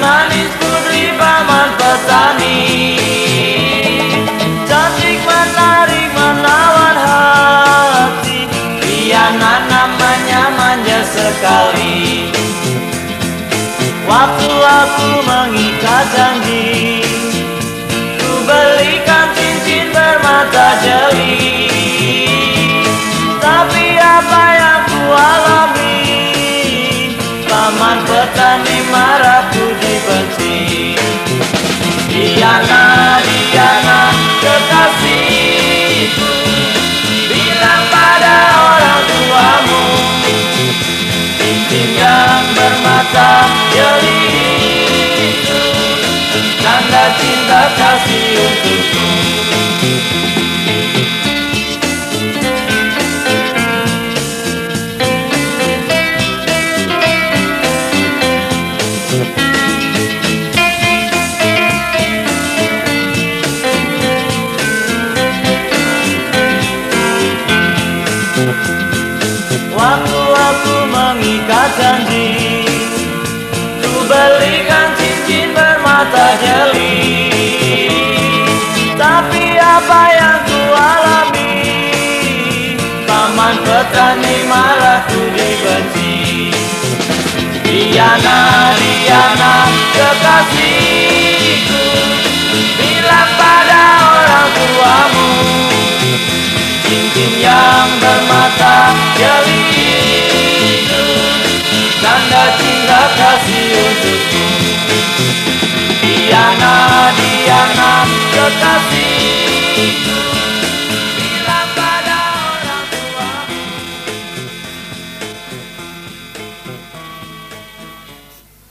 manis putri paman petani. Cantik menarik menawan hati. Riana namanya manja sekali. Waktu aku mengikat janji. tanda cinta kasih untukku. Waktu aku mengikat janji Ku belikan cincin bermata jelas Paman petani malah ku dibenci Diana, Diana, kekasihku Bilang pada orang tuamu Cincin yang bermata jeli itu Tanda cinta kasih untukku Diana